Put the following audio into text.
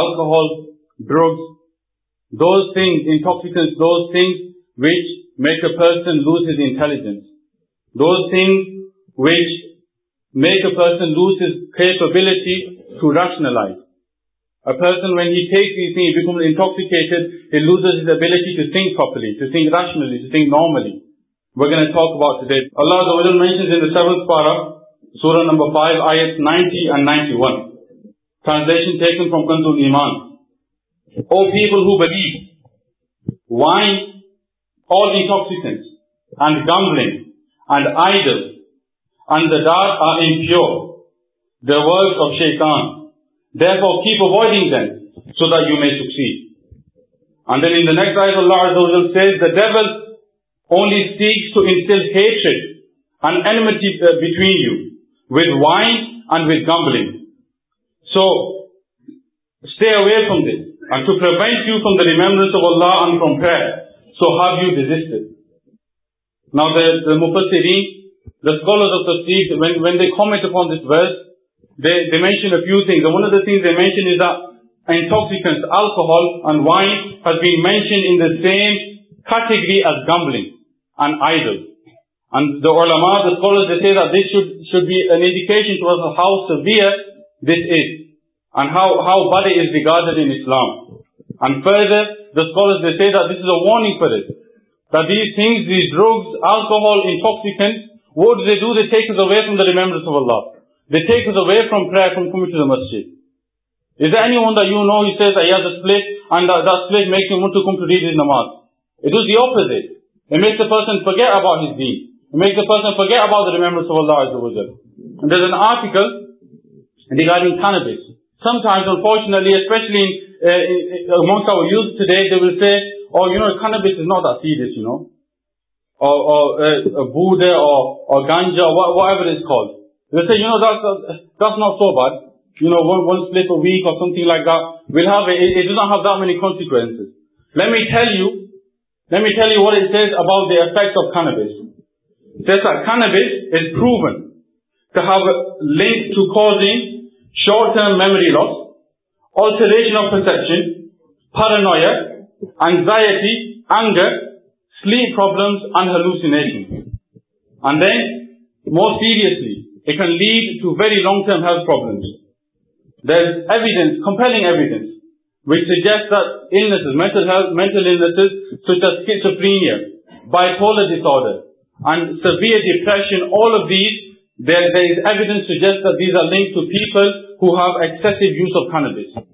الکوہولرس which میکسن lose his انٹنس اللہ سورٹی ون ٹرانسلیشن ٹیکن فروم کنٹو نیمان پیپل ہو بلی وائی دیس آس and gambling and idol and the ڈار آر اینڈ پیور دا وس of Shaitan this of keep avoiding then so that you may to see and then سیل only between you with wine and with gambling so from دینس لا from so ہاؤسن few thing the thing they mention آلکوائن بی ایس گملیزن ٹوس to بیس اس and how, how bad it is regarded in Islam. And further, the scholars, they say that this is a warning for it. That these things, these drugs, alcohol, intoxicants, what do they do? They take us away from the remembrance of Allah. They take us away from prayer, from coming to the masjid. Is there anyone that you know who says that he has a split, and that, that split makes him want to come to read his namaz? It does the opposite. It makes the person forget about his deen. It makes the person forget about the remembrance of Allah. And there's an article regarding cannabis. چوٹلی specialists لیم می tell you was about of اب ا بیو link to کال short term memory loss also region of perception فرن and زائ سلیمز loss then more seriously lead to very long term ہر جسٹل by phone order there there is evidence to just these are نیئنگ to people who have اکسوڈ ڈیس